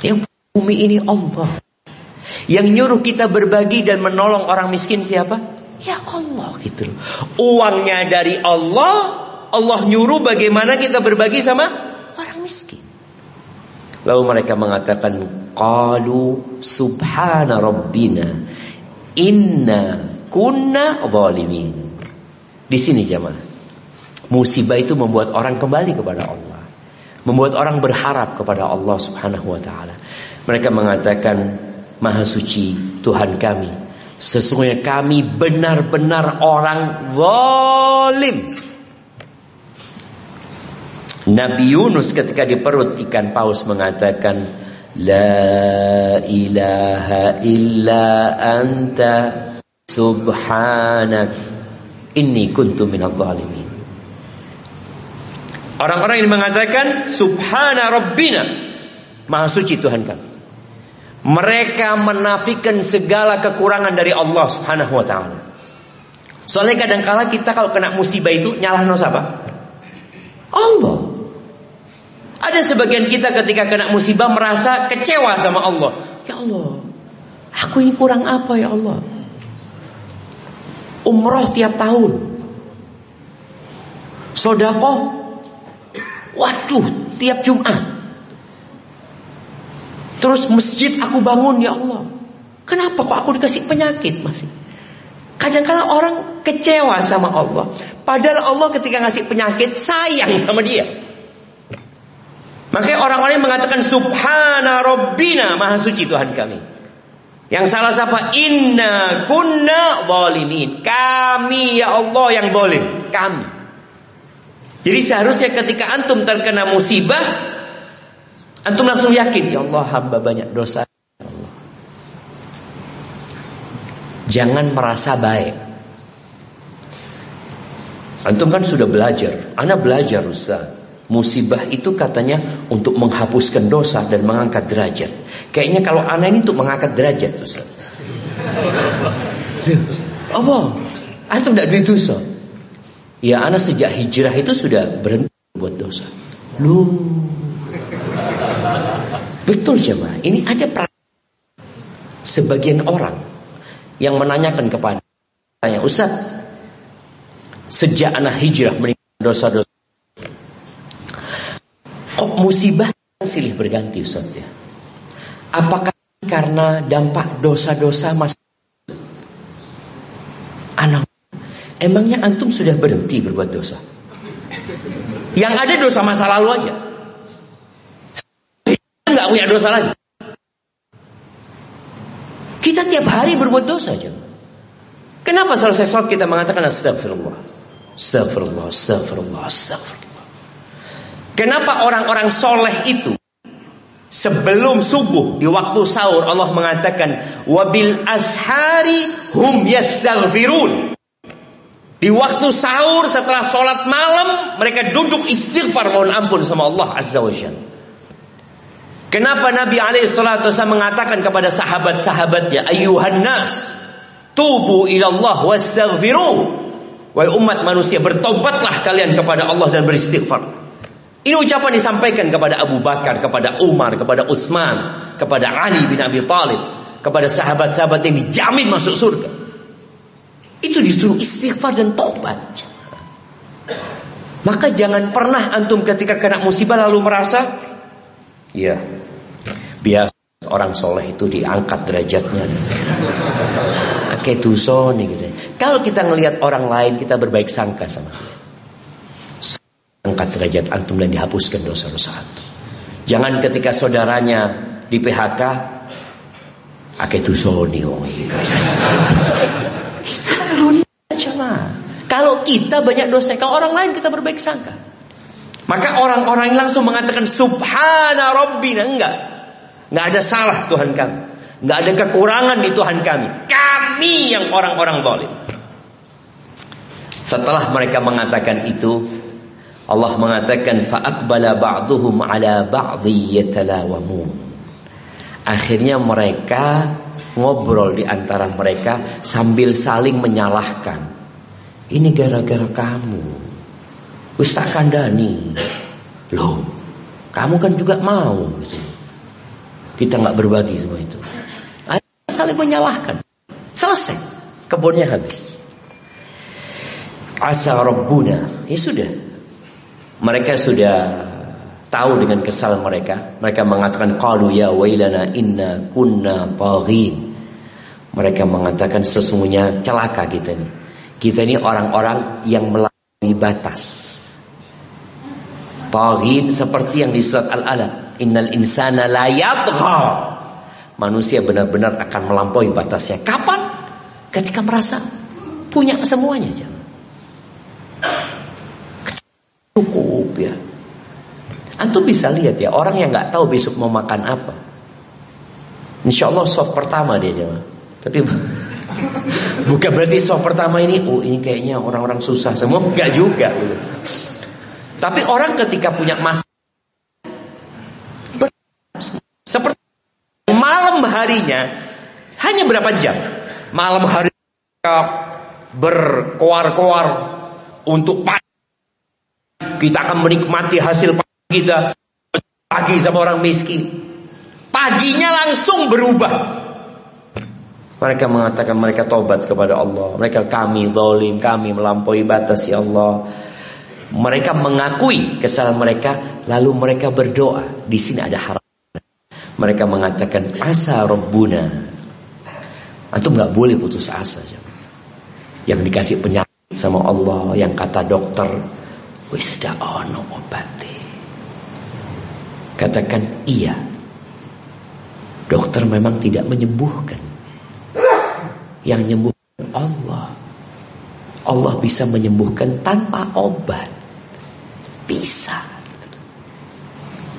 Yang bumi ini Allah. Yang nyuruh kita berbagi dan menolong orang miskin siapa? Ya Allah gitu loh. Uangnya dari Allah, Allah nyuruh bagaimana kita berbagi sama orang miskin. Lalu mereka mengatakan, Qalu subhana rabbina inna kunna zalimin. Di sini jemaah. Musibah itu membuat orang kembali kepada Allah membuat orang berharap kepada Allah Subhanahu wa taala. Mereka mengatakan, "Maha suci Tuhan kami, sesungguhnya kami benar-benar orang zalim." Nabi Yunus ketika di perut ikan paus mengatakan, "La ilaha illa anta subhanak inni kuntu minadh dhalimin." Orang-orang yang mengatakan Subhana Rabbina Maha suci Tuhan kami Mereka menafikan segala kekurangan dari Allah subhanahu wa ta'ala. Soalnya kadang-kala kita kalau kena musibah itu Nyalah siapa? Allah. Ada sebagian kita ketika kena musibah Merasa kecewa sama Allah. Ya Allah Aku ini kurang apa ya Allah? Umroh tiap tahun. Sodakoh. Waduh, tiap Jumat. Terus masjid aku bangun ya Allah. Kenapa kok aku dikasih penyakit masih? Kadang-kala orang kecewa sama Allah. Padahal Allah ketika ngasih penyakit sayang sama dia. Makanya orang-orang mengatakan Subhana Rabbina Maha suci Tuhan kami. Yang salah siapa? Inna kunna zalimin. Kami ya Allah yang zalim. Kami. Jadi seharusnya ketika antum terkena musibah, antum langsung yakin, ya Allah hamba banyak dosa. Jangan merasa baik. Antum kan sudah belajar, anak belajar Ustaz. Musibah itu katanya untuk menghapuskan dosa dan mengangkat derajat. Kayaknya kalau anak ini untuk mengangkat derajat Ustaz. Apa? Antum tidak duit dosa. Ya anak sejak hijrah itu sudah berhenti buat dosa. Lu Betul jemaah, ini ada sebagian orang yang menanyakan kepada saya, Ustaz, sejak anak hijrah meninggalkan dosa-dosa, kok musibah silih berganti Ustaz ya? Apakah karena dampak dosa-dosa masih anak Emangnya antum sudah berhenti berbuat dosa? Yang ada dosa masa lalu aja. Nggak punya dosa lagi. Kita tiap hari berbuat dosa aja. Kenapa selesai sholat kita mengatakan astagfirullah? Astagfirullah, astagfirullah, astagfirullah. Kenapa orang-orang soleh itu Sebelum subuh di waktu sahur Allah mengatakan wabil ashari hum yastaghfirun. Di waktu sahur setelah sholat malam mereka duduk istighfar mohon ampun sama Allah Azza wa Jalla. Kenapa Nabi alaihi salatu mengatakan kepada sahabat-sahabatnya, "Ayuhan nas, tubu ila Allah wastaghfiru." Umat manusia, bertobatlah kalian kepada Allah dan beristighfar. Ini ucapan disampaikan kepada Abu Bakar, kepada Umar, kepada Utsman, kepada Ali bin Abi Thalib, kepada sahabat-sahabat yang dijamin masuk surga. Itu disuruh istighfar dan tobat. Maka jangan pernah antum ketika kena musibah lalu merasa, ya biasa orang soleh itu diangkat derajatnya. Kayak tusoni gitu. Kalau kita ngelihat orang lain kita berbaik sangka sama dia. Angkat derajat antum dan dihapuskan dosa-dosa antum. Jangan ketika saudaranya di PHK Ake tusoni wong Kita aja. Kalau kita banyak dosa, kalau orang lain kita berbaik sangka. Maka orang-orang langsung mengatakan subhana rabbina enggak. Nggak ada salah Tuhan kami. Nggak ada kekurangan di Tuhan kami. Kami yang orang-orang zalim. Setelah mereka mengatakan itu, Allah mengatakan fa'aqbala ba'duhum 'ala ba'dhi yatalawamun. Akhirnya mereka ngobrol di antara mereka sambil saling menyalahkan. Ini gara-gara kamu. Ustaz kandani. Loh, kamu kan juga mau gitu. Kita nggak berbagi semua itu. Saling menyalahkan. Selesai. Kebunnya habis. Asa Rabbuna. Ya sudah. Mereka sudah tahu dengan kesal mereka. Mereka mengatakan qalu ya wailana inna kunna taghin. Mereka mengatakan sesungguhnya celaka kita ini. Kita ini orang-orang yang melampaui batas. Taghin seperti yang di surat Al-Alaq. Innal insana la. Manusia benar-benar akan melampaui batasnya. Kapan? Ketika merasa punya semuanya. Cukup ya. Antum bisa lihat ya orang yang nggak tahu besok mau makan apa. Insya Allah soft pertama dia jemaah. Tapi bukan berarti soft pertama ini, oh ini kayaknya orang-orang susah semua, nggak juga. Tapi orang ketika punya mas seperti malam harinya hanya berapa jam? Malam hari berkoar-koar untuk pagi. Kita akan menikmati hasil pagi kita pagi sama orang miskin. Paginya langsung berubah. Mereka mengatakan mereka tobat kepada Allah. Mereka kami zalim, kami melampaui batas ya Allah. Mereka mengakui kesalahan mereka, lalu mereka berdoa. Di sini ada harapan. Mereka mengatakan asa Rabbuna. Antum nggak boleh putus asa. Yang dikasih penyakit sama Allah, yang kata dokter, wis ono obati. Katakan iya. Dokter memang tidak menyembuhkan. Yang menyembuhkan Allah. Allah bisa menyembuhkan tanpa obat. Bisa.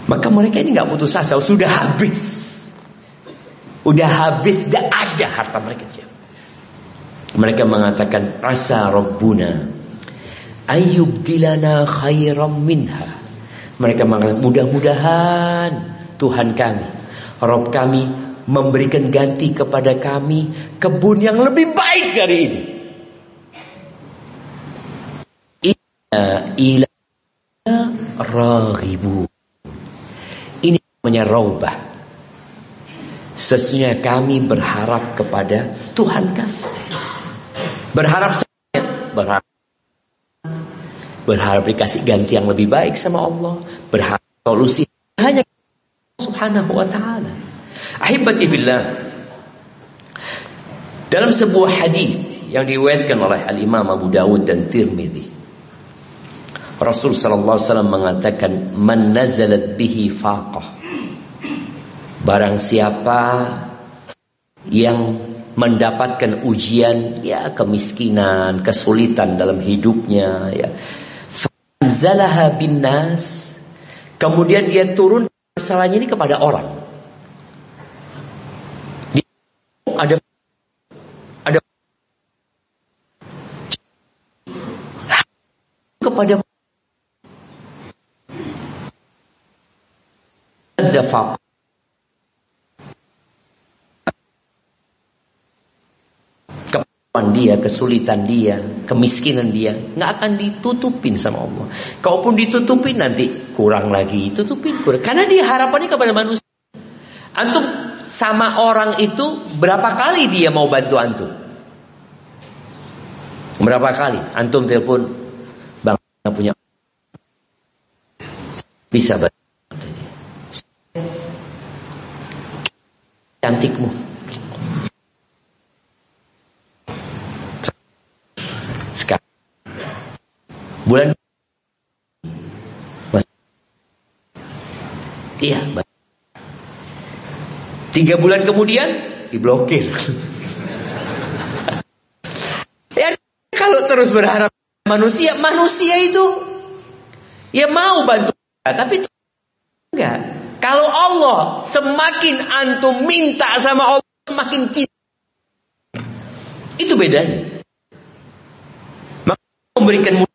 Maka mereka ini nggak putus asa, sudah habis. Udah habis, gak ada harta mereka. Mereka mengatakan asa Rabbuna dilana khairam minha. Mereka mengatakan mudah-mudahan Tuhan kami, Rob kami memberikan ganti kepada kami kebun yang lebih baik dari ini. Inna ila raghibu namanya raubah. Sesungguhnya kami berharap kepada Tuhan kami. Berharap saja, berharap berharap dikasih ganti yang lebih baik sama Allah, berharap solusi hanya Subhanahu wa taala. Ahibati fillah. Dalam sebuah hadis yang diriwayatkan oleh Al Imam Abu Dawud dan Tirmidzi Rasul sallallahu alaihi wasallam mengatakan man nazalat bihi faqah Barang siapa yang mendapatkan ujian ya kemiskinan, kesulitan dalam hidupnya ya. Zalaha bin nas kemudian dia turun masalahnya ini kepada orang. Ada ada kepada اشتد فقر kemampuan dia, kesulitan dia, kemiskinan dia, nggak akan ditutupin sama Allah. Kalaupun ditutupin nanti kurang lagi, tutupin kurang. Karena dia harapannya kepada manusia. Antum sama orang itu berapa kali dia mau bantu antum? Berapa kali antum telepon bang punya bisa bantu. Cantikmu. Sekarang bulan. Iya. Tiga bulan kemudian diblokir. Ya kalau terus berharap manusia manusia itu ya mau bantu. Tapi enggak kalau Allah semakin antum minta sama Allah semakin cinta. Itu bedanya. Memberikan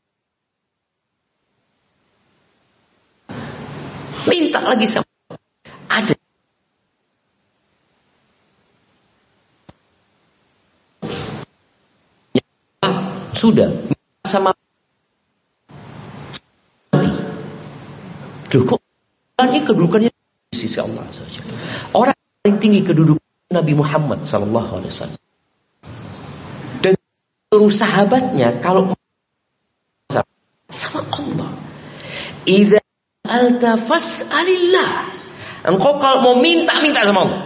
minta lagi sama ada. Sudah sama Loh kok ini kedudukannya sisi Allah saja. Orang paling tinggi kedudukan Nabi Muhammad sallallahu alaihi wasallam. Dan seluruh sahabatnya kalau sama Allah. Idza alta fas'alillah. Engkau kalau mau minta minta sama Allah.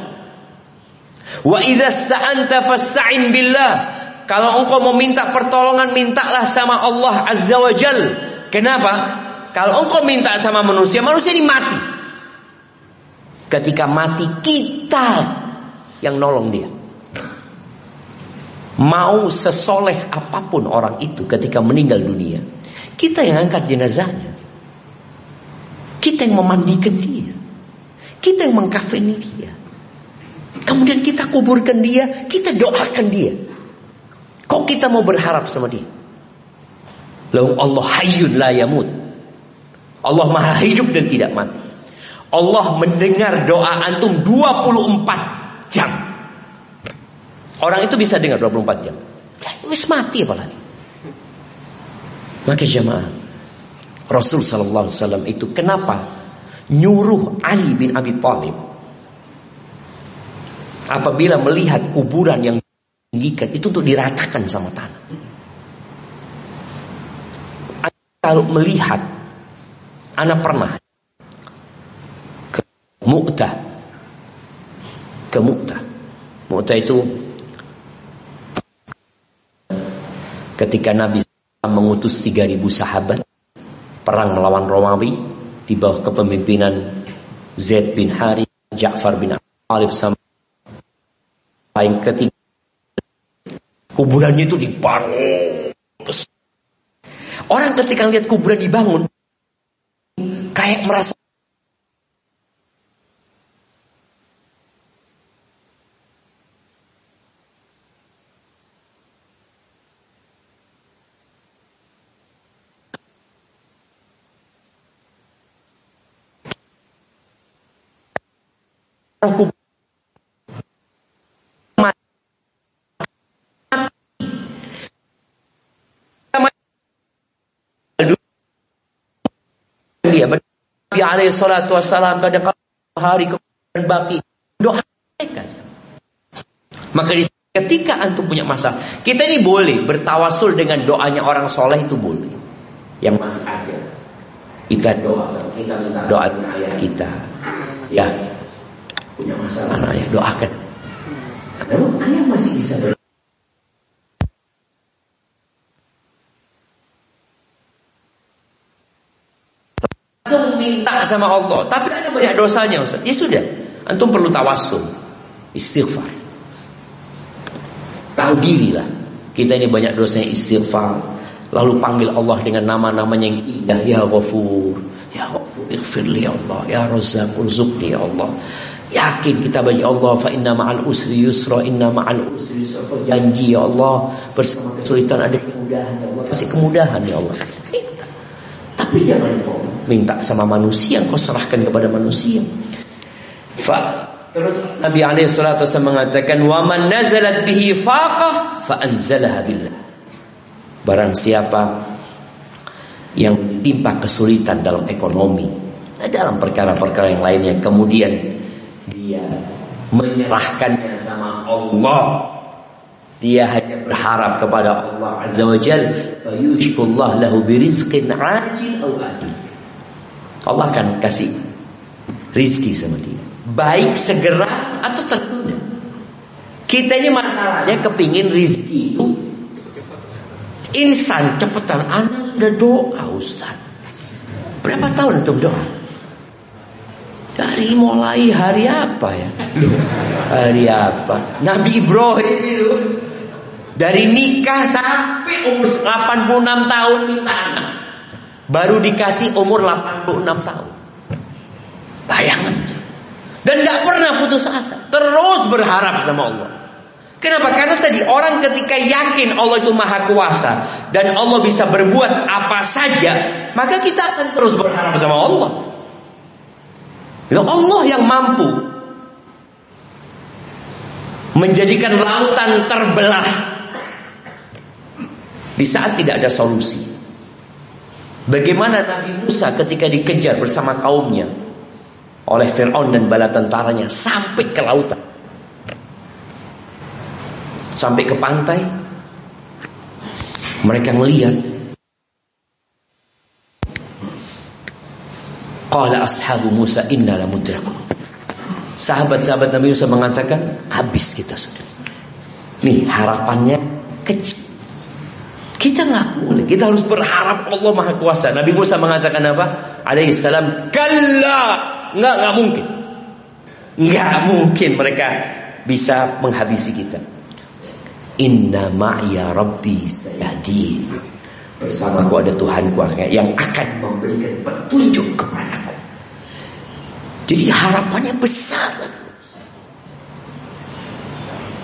Wa idza sta'anta fasta'in billah. Kalau engkau mau minta pertolongan mintalah sama Allah Azza wa Jal. Kenapa? Kalau engkau minta sama manusia, manusia ini mati. Ketika mati kita yang nolong dia. Mau sesoleh apa pun orang itu ketika meninggal dunia, kita yang angkat jenazahnya. Kita yang memandikan dia. Kita yang mengkafeni dia. Kemudian kita kuburkan dia, kita doakan dia. Kok kita mau berharap sama dia? Lalu Allah hayyun la yamut. Allah maha hidup dan tidak mati. Allah mendengar doa antum 24 jam. Orang itu bisa dengar 24 jam. Wis mati apalagi. Maka jemaah Rasul sallallahu alaihi wasallam itu kenapa nyuruh Ali bin Abi Thalib apabila melihat kuburan yang tinggikan itu untuk diratakan sama tanah. Kalau melihat anak pernah Mu'tah ke Mu'tah. Mu'tah itu ketika Nabi mengutus 3000 sahabat perang melawan Romawi di bawah kepemimpinan Zaid bin Harith, Ja'far bin Abi sama yang ketiga kuburannya itu dibangun. Orang ketika lihat kuburan dibangun kayak merasa aku dia Nabi alaihi salatu wassalam kadang hari kemudian baki doa kan maka ketika antum punya masalah kita ini boleh bertawasul dengan doanya orang soleh itu boleh yang masih ada kita doa kita minta doa ayah kita ya punya masalah ayah doakan. Namun ayah masih bisa doa. Langsung minta sama Allah, tapi ada banyak dosanya Ustaz. Ya sudah, antum perlu tawasul, istighfar. Tahu diri lah. Kita ini banyak dosanya istighfar. Lalu panggil Allah dengan nama-namanya yang indah. Ya Ghafur. Ya Ghafur. Ighfirli ya Allah. Ya Razzaq. Ya Allah. Yakin kita bagi Allah fa inna ma'al usri yusra inna ma'al usri yusra. Janji ya Allah bersama kesulitan ada kemudahan ya Allah. Kasih kemudahan ya Allah. Minta. Tapi jangan kau minta sama manusia kau serahkan kepada manusia. Fa Terus Nabi alaihi salatu mengatakan wa man nazalat bihi faqah fa anzalaha billah. Barang siapa yang timpa kesulitan dalam ekonomi, dalam perkara-perkara yang lainnya, kemudian dia menyerahkannya sama Allah. Dia hanya berharap kepada Allah Azza wa Jal, fayushkullah lahu birizqin ajil ajil. Allah akan kasih rizki sama dia baik segera atau tertunda. Kita ini masalahnya kepingin rizki itu insan cepetan. Anda sudah doa Ustaz. Berapa tahun untuk doa? Dari mulai hari apa ya? Hari apa? Nabi Ibrahim itu dari nikah sampai umur 86 tahun minta anak. Baru dikasih umur 86 tahun. Bayangkan. Dan gak pernah putus asa. Terus berharap sama Allah. Kenapa? Karena tadi orang ketika yakin Allah itu maha kuasa. Dan Allah bisa berbuat apa saja. Maka kita akan terus berharap sama Allah. Allah yang mampu. Menjadikan lautan terbelah. Di saat tidak ada solusi. Bagaimana Nabi Musa ketika dikejar bersama kaumnya oleh Fir'aun dan bala tentaranya sampai ke lautan. Sampai ke pantai. Mereka melihat Qala ashabu Musa inna lamudrakun. Sahabat-sahabat Nabi Musa mengatakan habis kita sudah. Nih harapannya kecil. Kita nggak boleh. Kita harus berharap Allah Maha Kuasa. Nabi Musa mengatakan apa? Alaihissalam. Kalla Enggak, enggak mungkin. Enggak mungkin mereka bisa menghabisi kita. Inna ma'ya rabbi sayadin. Bersamaku ada Tuhanku yang akan memberikan petunjuk kepadaku. Jadi harapannya besar.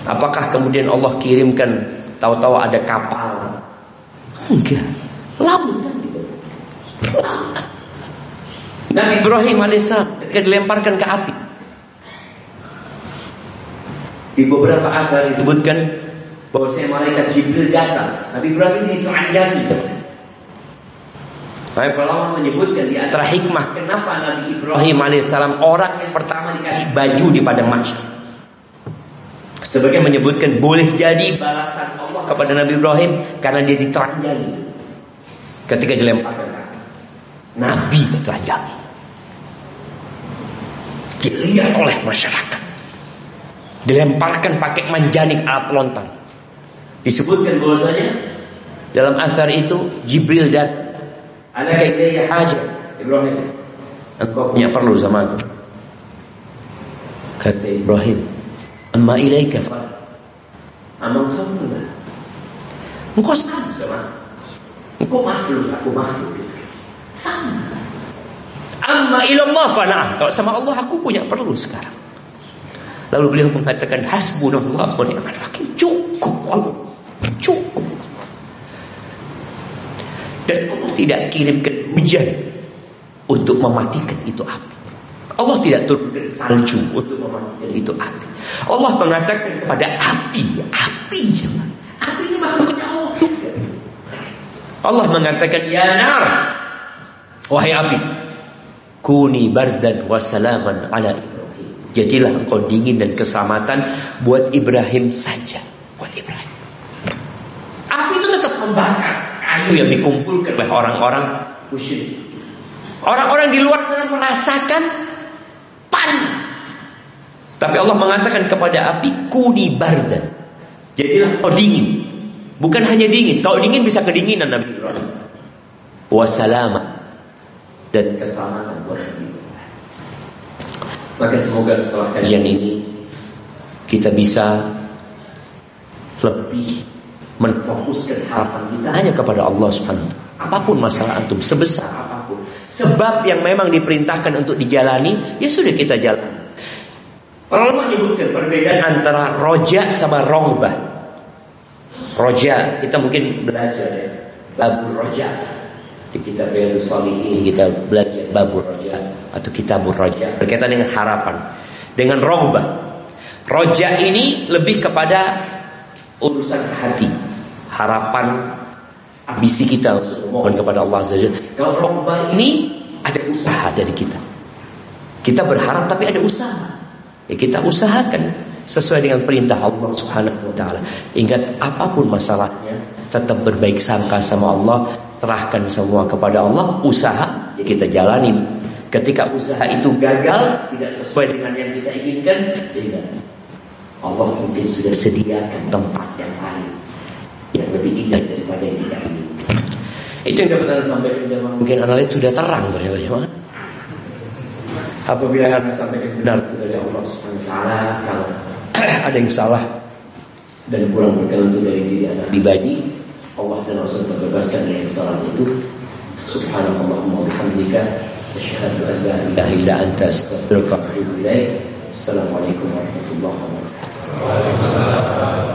Apakah kemudian Allah kirimkan tahu-tahu ada kapal? Enggak. Laut. Nabi Ibrahim alaihissalam dilemparkan ke api. Di beberapa asar disebutkan bahwa saya malaikat Jibril datang. Nabi Ibrahim ini teranjani. Baik kalau menyebutkan di antara hikmah kenapa Nabi Ibrahim alaihissalam orang yang pertama dikasih baju di padang mahsyar. Sebagai menyebutkan boleh jadi balasan Allah kepada Nabi Ibrahim karena dia diteranjani ketika dilemparkan. Nabi diteranjani dilihat oleh masyarakat. Dilemparkan pakai manjanik alat lontang. Disebutkan bahwasanya dalam asar itu Jibril dan ada kaitannya haja Ibrahim. Engkau punya perlu sama aku. Kata Ibrahim, "Amma ilaika fa Amang kamu? Engkau sama sama. Engkau makhluk, aku makhluk. Sama. Amma ilallah fana'am. Kalau sama Allah aku punya perlu sekarang. Lalu beliau mengatakan hasbunallah wa ni'mal wakil. Cukup Allah. Cukup. Dan Allah tidak kirimkan hujan untuk mematikan itu api. Allah tidak turunkan salju untuk mematikan itu api. Allah mengatakan kepada api, api jangan. Api ini makhluknya Allah. Allah mengatakan ya nar, wahai api, Kuni bardan wassalaman ala Ibrahim. Jadilah engkau dingin dan keselamatan buat Ibrahim saja. Buat Ibrahim. Api itu tetap membakar kayu yang dikumpulkan oleh orang-orang musyrik. Orang-orang di luar sana merasakan panas. Tapi Allah mengatakan kepada api kuni bardan. Jadilah engkau dingin. Bukan hanya dingin. Kalau dingin bisa kedinginan Nabi Ibrahim. Wassalaman dan keselamatan buat kita. Maka semoga setelah kajian ini kita bisa lebih menfokuskan harapan kita hanya kepada Allah Subhanahu Apa pun masalah antum sebesar apa pun, sebab yang memang diperintahkan untuk dijalani, ya sudah kita jalani. Para ulama menyebutkan perbedaan antara roja sama rohbah. Roja kita mungkin belajar ya, lagu roja di kitab Riyadhus Shalihin kita belajar babur roja atau kitabur roja berkaitan dengan harapan. dengan rohbah. Roja ini lebih kepada urusan hati, harapan, ambisi kita mohon kepada Allah Azza Kalau rohbah ini ada usaha dari kita. Kita berharap tapi ada usaha. Ya kita usahakan sesuai dengan perintah Allah Subhanahu wa taala. Ingat apa pun masalahnya, tetap berbaik sangka sama Allah, serahkan semua kepada Allah, usaha ya kita jalani. Ketika usaha itu gagal, tidak sesuai dengan yang kita inginkan, tidak. Allah mungkin sudah sediakan tempat yang yang lebih indah daripada yang kita inginkan. Itu yang dapat anda sampaikan mungkin analis sudah terang ternyata ya. Apabila yang sampaikan benar dari Allah Subhanahu wa taala kalau ada yang salah dan kurang berkenan itu dari diri anak pribadi Allah dan Rasul terbebaskan dari salah itu. Subhanallahumma wa bihamdika asyhadu an la ilaha illa anta astaghfiruka wa atubu ilaik. Assalamualaikum warahmatullahi